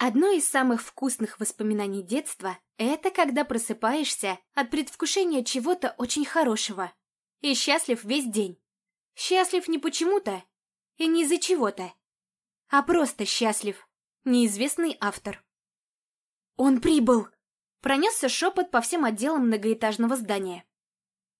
Одно из самых вкусных воспоминаний детства – это когда просыпаешься от предвкушения чего-то очень хорошего и счастлив весь день. Счастлив не почему-то и не из-за чего-то, а просто счастлив. Неизвестный автор. «Он прибыл!» – пронесся шепот по всем отделам многоэтажного здания.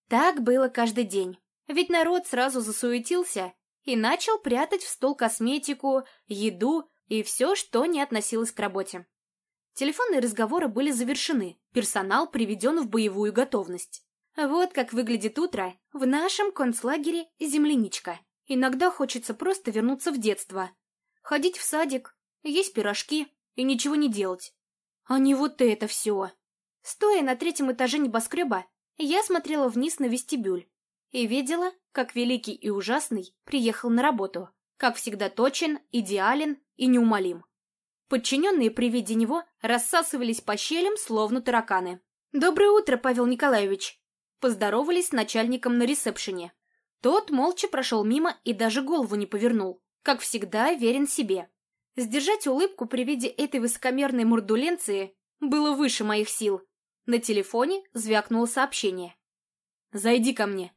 Так было каждый день, ведь народ сразу засуетился и начал прятать в стол косметику, еду и все, что не относилось к работе. Телефонные разговоры были завершены, персонал приведен в боевую готовность. Вот как выглядит утро в нашем концлагере «Земляничка». Иногда хочется просто вернуться в детство. Ходить в садик, есть пирожки и ничего не делать. А не вот это все. Стоя на третьем этаже небоскреба, я смотрела вниз на вестибюль и видела, как великий и ужасный приехал на работу, как всегда точен, идеален и неумолим. Подчиненные при виде него рассасывались по щелям, словно тараканы. «Доброе утро, Павел Николаевич!» Поздоровались с начальником на ресепшене. Тот молча прошел мимо и даже голову не повернул, как всегда верен себе. Сдержать улыбку при виде этой высокомерной мурдуленции было выше моих сил. На телефоне звякнуло сообщение. «Зайди ко мне».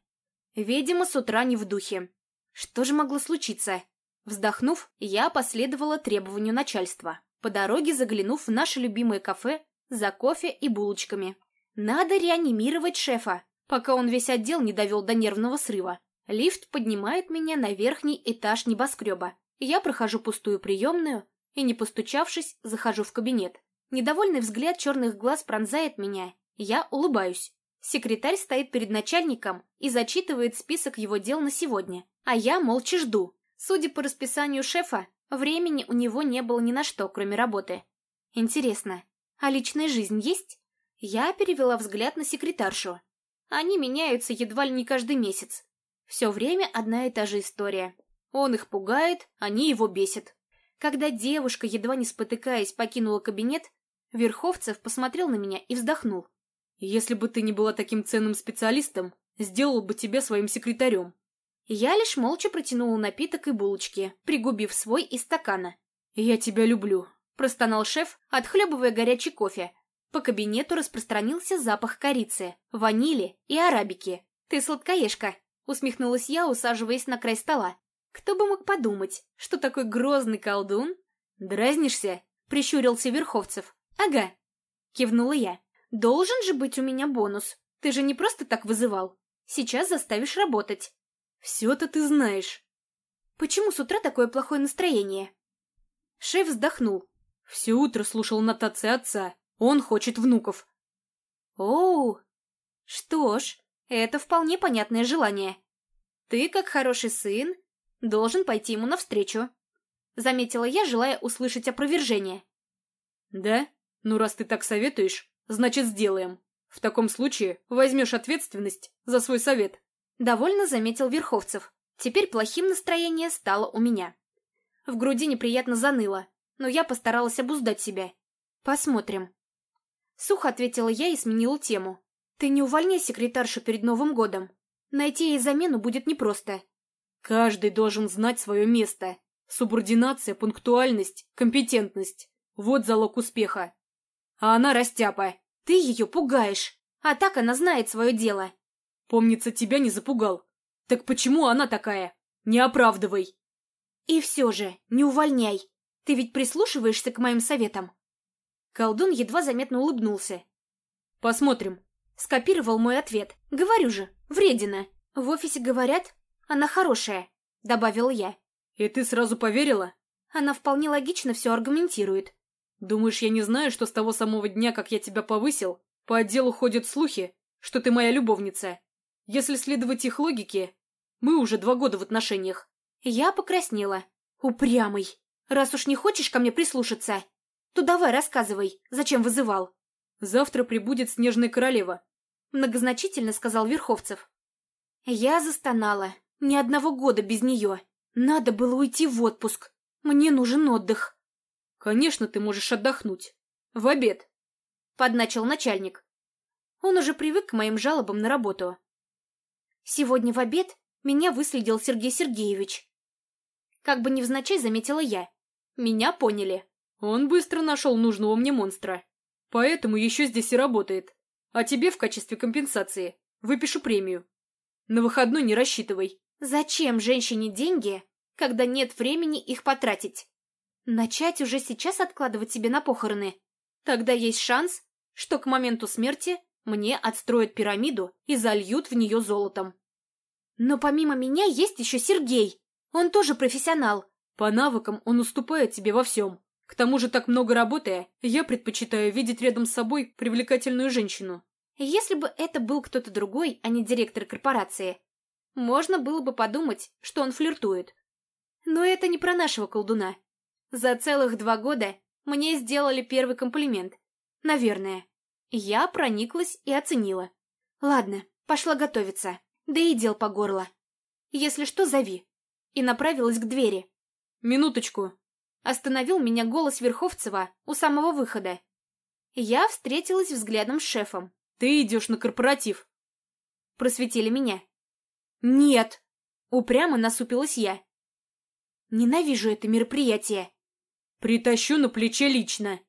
Видимо, с утра не в духе. Что же могло случиться? Вздохнув, я последовала требованию начальства, по дороге заглянув в наше любимое кафе за кофе и булочками. Надо реанимировать шефа, пока он весь отдел не довел до нервного срыва. Лифт поднимает меня на верхний этаж небоскреба. Я прохожу пустую приемную и, не постучавшись, захожу в кабинет. Недовольный взгляд черных глаз пронзает меня. Я улыбаюсь. Секретарь стоит перед начальником и зачитывает список его дел на сегодня, а я молча жду. Судя по расписанию шефа, времени у него не было ни на что, кроме работы. Интересно, а личная жизнь есть? Я перевела взгляд на секретаршу. Они меняются едва ли не каждый месяц. Все время одна и та же история. Он их пугает, они его бесят. Когда девушка, едва не спотыкаясь, покинула кабинет, Верховцев посмотрел на меня и вздохнул. «Если бы ты не была таким ценным специалистом, сделал бы тебя своим секретарем». Я лишь молча протянула напиток и булочки, пригубив свой из стакана. «Я тебя люблю», — простонал шеф, отхлебывая горячий кофе. По кабинету распространился запах корицы, ванили и арабики. «Ты сладкоежка», — усмехнулась я, усаживаясь на край стола. Кто бы мог подумать, что такой грозный колдун? Дразнишься? Прищурился Верховцев. Ага. Кивнула я. Должен же быть у меня бонус. Ты же не просто так вызывал. Сейчас заставишь работать. Все-то ты знаешь. Почему с утра такое плохое настроение? Шеф вздохнул. Все утро слушал нотации отца. Он хочет внуков. Оу. Что ж, это вполне понятное желание. Ты, как хороший сын, Должен пойти ему навстречу. Заметила я, желая услышать опровержение. Да? Ну, раз ты так советуешь, значит, сделаем. В таком случае возьмешь ответственность за свой совет. Довольно заметил Верховцев. Теперь плохим настроение стало у меня. В груди неприятно заныло, но я постаралась обуздать себя. Посмотрим. Сухо ответила я и сменила тему. Ты не увольняй секретаршу перед Новым годом. Найти ей замену будет непросто. Каждый должен знать свое место. Субординация, пунктуальность, компетентность. Вот залог успеха. А она растяпа. Ты ее пугаешь. А так она знает свое дело. Помнится, тебя не запугал. Так почему она такая? Не оправдывай. И все же, не увольняй. Ты ведь прислушиваешься к моим советам? Колдун едва заметно улыбнулся. Посмотрим. Скопировал мой ответ. Говорю же, вредина. В офисе говорят, она хорошая», — добавил я. «И ты сразу поверила?» Она вполне логично все аргументирует. «Думаешь, я не знаю, что с того самого дня, как я тебя повысил, по отделу ходят слухи, что ты моя любовница? Если следовать их логике, мы уже два года в отношениях». Я покраснела. «Упрямый. Раз уж не хочешь ко мне прислушаться, то давай рассказывай, зачем вызывал». «Завтра прибудет снежная королева», — многозначительно сказал Верховцев. Я застонала. Ни одного года без нее. Надо было уйти в отпуск. Мне нужен отдых. Конечно, ты можешь отдохнуть. В обед. Подначил начальник. Он уже привык к моим жалобам на работу. Сегодня в обед меня выследил Сергей Сергеевич. Как бы невзначай заметила я. Меня поняли. Он быстро нашел нужного мне монстра. Поэтому еще здесь и работает. А тебе в качестве компенсации выпишу премию. На выходной не рассчитывай. Зачем женщине деньги, когда нет времени их потратить? Начать уже сейчас откладывать себе на похороны. Тогда есть шанс, что к моменту смерти мне отстроят пирамиду и зальют в нее золотом. Но помимо меня есть еще Сергей. Он тоже профессионал. По навыкам он уступает тебе во всем. К тому же, так много работая, я предпочитаю видеть рядом с собой привлекательную женщину. Если бы это был кто-то другой, а не директор корпорации, можно было бы подумать, что он флиртует. Но это не про нашего колдуна. За целых два года мне сделали первый комплимент. Наверное. Я прониклась и оценила. Ладно, пошла готовиться. Да и дел по горло. Если что, зови. И направилась к двери. Минуточку. Остановил меня голос Верховцева у самого выхода. Я встретилась взглядом с шефом. «Ты идешь на корпоратив!» Просветили меня. «Нет!» Упрямо насупилась я. Ненавижу это мероприятие. Притащу на плече лично.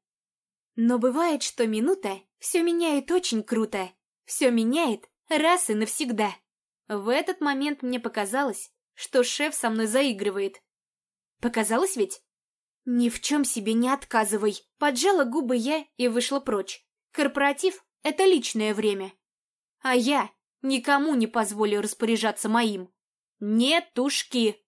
Но бывает, что минута все меняет очень круто. Все меняет раз и навсегда. В этот момент мне показалось, что шеф со мной заигрывает. Показалось ведь? «Ни в чем себе не отказывай!» Поджала губы я и вышла прочь. Корпоратив — это личное время. А я никому не позволю распоряжаться моим. Нетушки!